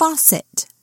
faucet.